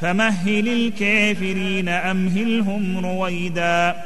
فمهل الكافرين أمهلهم رويدا